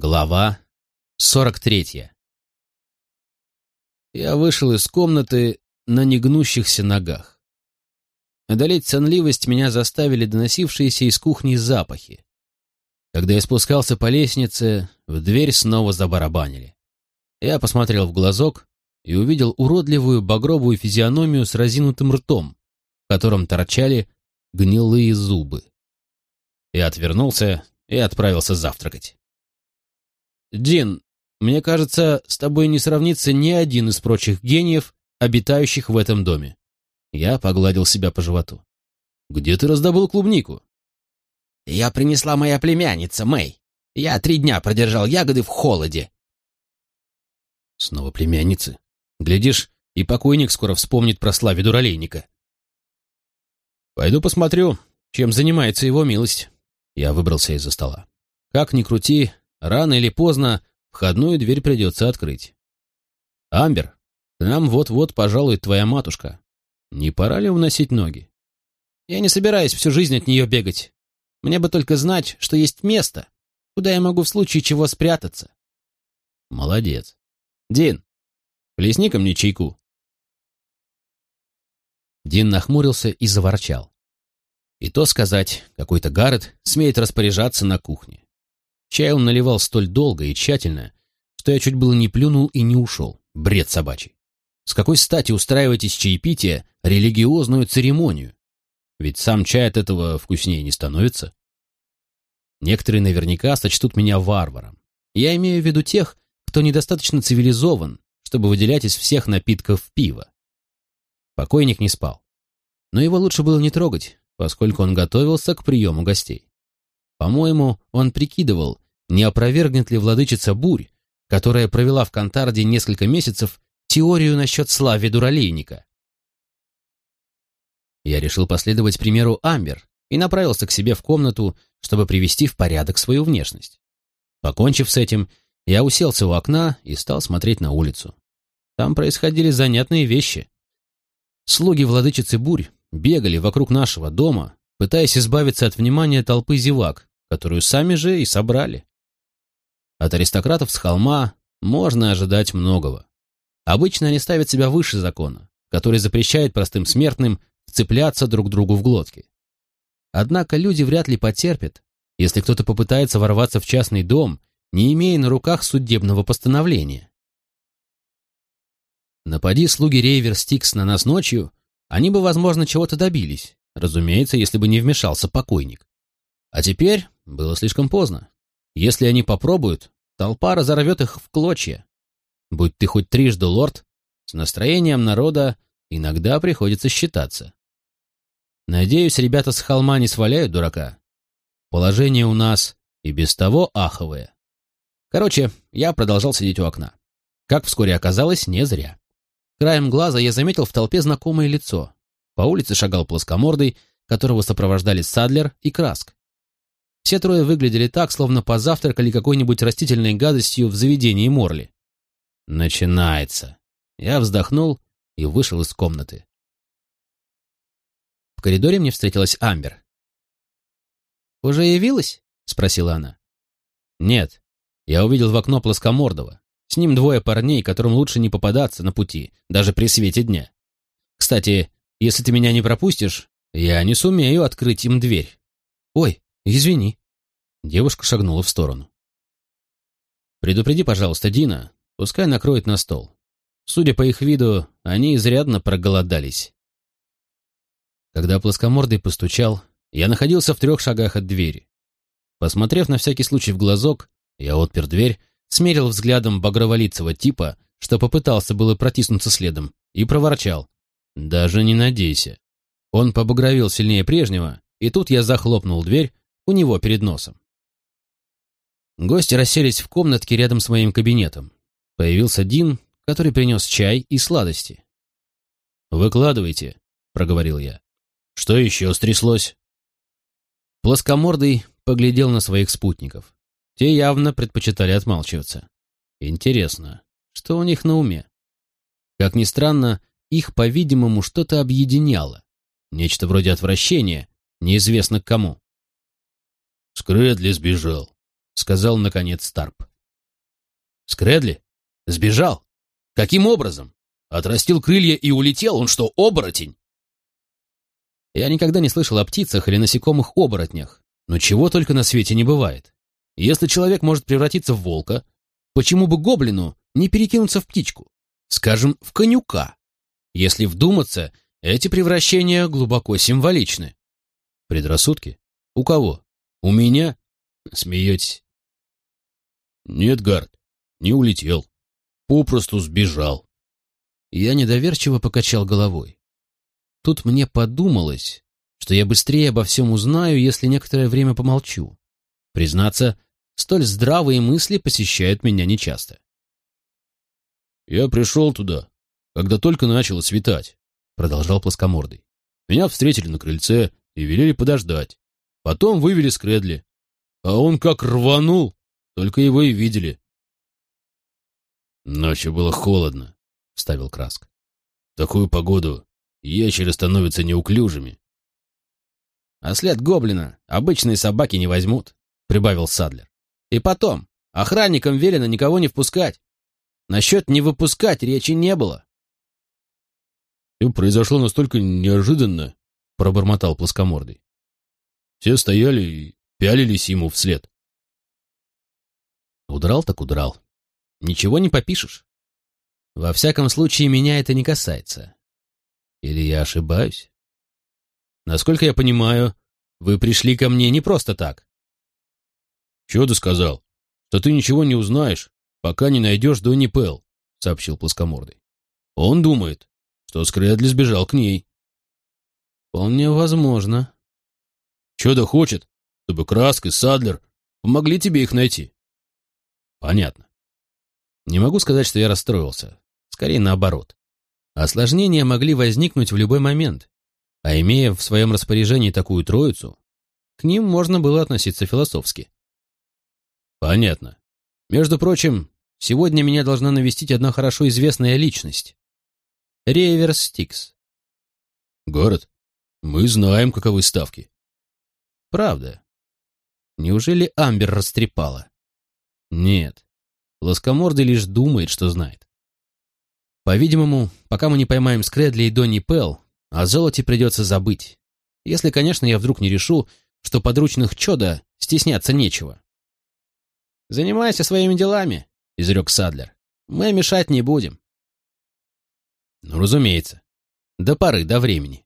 Глава 43 Я вышел из комнаты на негнущихся ногах. Одолеть сонливость меня заставили доносившиеся из кухни запахи. Когда я спускался по лестнице, в дверь снова забарабанили. Я посмотрел в глазок и увидел уродливую багровую физиономию с разинутым ртом, в котором торчали гнилые зубы. Я отвернулся и отправился завтракать. Дин, мне кажется, с тобой не сравнится ни один из прочих гениев, обитающих в этом доме. Я погладил себя по животу. Где ты раздобыл клубнику? Я принесла моя племянница, Мэй. Я три дня продержал ягоды в холоде. Снова племянницы. Глядишь, и покойник скоро вспомнит про славе дуралейника. Пойду посмотрю, чем занимается его милость. Я выбрался из-за стола. Как ни крути, Рано или поздно входную дверь придется открыть. «Амбер, к нам вот-вот пожалует твоя матушка. Не пора ли уносить ноги?» «Я не собираюсь всю жизнь от нее бегать. Мне бы только знать, что есть место, куда я могу в случае чего спрятаться». «Молодец. Дин, плесни ко мне чайку». Дин нахмурился и заворчал. И то сказать, какой-то Гаррет смеет распоряжаться на кухне. Чай он наливал столь долго и тщательно, что я чуть было не плюнул и не ушел. Бред собачий. С какой стати устраивать из чаепития религиозную церемонию? Ведь сам чай от этого вкуснее не становится. Некоторые наверняка сочтут меня варваром. Я имею в виду тех, кто недостаточно цивилизован, чтобы выделять из всех напитков пиво. Покойник не спал. Но его лучше было не трогать, поскольку он готовился к приему гостей. По-моему, он прикидывал, не опровергнет ли владычица Бурь, которая провела в Кантарде несколько месяцев, теорию насчет славы дуралейника. Я решил последовать примеру Амбер и направился к себе в комнату, чтобы привести в порядок свою внешность. Покончив с этим, я уселся у окна и стал смотреть на улицу. Там происходили занятные вещи. Слуги владычицы Бурь бегали вокруг нашего дома, пытаясь избавиться от внимания толпы зевак, которую сами же и собрали. От аристократов с холма можно ожидать многого. Обычно они ставят себя выше закона, который запрещает простым смертным вцепляться друг другу в глотки. Однако люди вряд ли потерпят, если кто-то попытается ворваться в частный дом, не имея на руках судебного постановления. Напади слуги Рейвер Стикс на нас ночью, они бы, возможно, чего-то добились, разумеется, если бы не вмешался покойник. А теперь было слишком поздно. Если они попробуют, толпа разорвет их в клочья. Будь ты хоть трижды лорд, с настроением народа иногда приходится считаться. Надеюсь, ребята с холма не сваляют дурака. Положение у нас и без того аховое. Короче, я продолжал сидеть у окна. Как вскоре оказалось, не зря. Краем глаза я заметил в толпе знакомое лицо. По улице шагал плоскомордый, которого сопровождали Садлер и Краск. Все трое выглядели так, словно позавтракали какой-нибудь растительной гадостью в заведении Морли. Начинается. Я вздохнул и вышел из комнаты. В коридоре мне встретилась Амбер. «Уже явилась?» — спросила она. «Нет. Я увидел в окно плоскомордого. С ним двое парней, которым лучше не попадаться на пути, даже при свете дня. Кстати, если ты меня не пропустишь, я не сумею открыть им дверь. Ой, извини». Девушка шагнула в сторону. «Предупреди, пожалуйста, Дина, пускай накроет на стол. Судя по их виду, они изрядно проголодались». Когда плоскомордый постучал, я находился в трех шагах от двери. Посмотрев на всякий случай в глазок, я отпер дверь, смерил взглядом багроволицего типа, что попытался было протиснуться следом, и проворчал. «Даже не надейся». Он побагровил сильнее прежнего, и тут я захлопнул дверь у него перед носом. Гости расселись в комнатке рядом с моим кабинетом. Появился Дин, который принес чай и сладости. «Выкладывайте», — проговорил я. «Что еще стряслось?» Плоскомордый поглядел на своих спутников. Те явно предпочитали отмалчиваться. Интересно, что у них на уме? Как ни странно, их, по-видимому, что-то объединяло. Нечто вроде отвращения, неизвестно к кому. Скрэдли сбежал, сказал наконец Старп. Скредли? Сбежал? Каким образом? Отрастил крылья и улетел? Он что, оборотень? Я никогда не слышал о птицах или насекомых-оборотнях, но чего только на свете не бывает. Если человек может превратиться в волка, почему бы гоблину не перекинуться в птичку? Скажем, в конюка. Если вдуматься, эти превращения глубоко символичны. Предрассудки? У кого? У меня? Смеетесь? Нет, Гард, не улетел. Попросту сбежал. Я недоверчиво покачал головой. Тут мне подумалось, что я быстрее обо всем узнаю, если некоторое время помолчу. Признаться, столь здравые мысли посещают меня нечасто. «Я пришел туда, когда только начало светать», — продолжал плоскомордый. «Меня встретили на крыльце и велели подождать. Потом вывели с Кредли. А он как рванул, только его и видели. Ночью было холодно, — вставил Краск. В такую погоду ящеры становятся неуклюжими. А след гоблина обычные собаки не возьмут, — прибавил Садлер. И потом, охранникам велено никого не впускать. Насчет не выпускать речи не было. И произошло настолько неожиданно, — пробормотал плоскомордый. Все стояли и пялились ему вслед. Удрал так удрал. Ничего не попишешь. Во всяком случае, меня это не касается. Или я ошибаюсь? Насколько я понимаю, вы пришли ко мне не просто так. Чего ты сказал? Что ты ничего не узнаешь, пока не найдешь Донни Пэл, сообщил плоскомордый. Он думает, что Скрэдли сбежал к ней. Вполне возможно. Чудо хочет, чтобы Краск и Садлер помогли тебе их найти. Понятно. Не могу сказать, что я расстроился. Скорее наоборот. Осложнения могли возникнуть в любой момент, а имея в своем распоряжении такую троицу, к ним можно было относиться философски. Понятно. Между прочим, сегодня меня должна навестить одна хорошо известная личность. Реверс Стикс. Город, мы знаем, каковы ставки. Правда. Неужели Амбер растрепала? Нет. Лоскомордый лишь думает, что знает. По-видимому, пока мы не поймаем Скредли и Донни Пел, о золоте придется забыть. Если, конечно, я вдруг не решу, что подручных чуда стесняться нечего. «Занимайся своими делами», — изрек Садлер. «Мы мешать не будем». Ну, разумеется. До поры, до времени.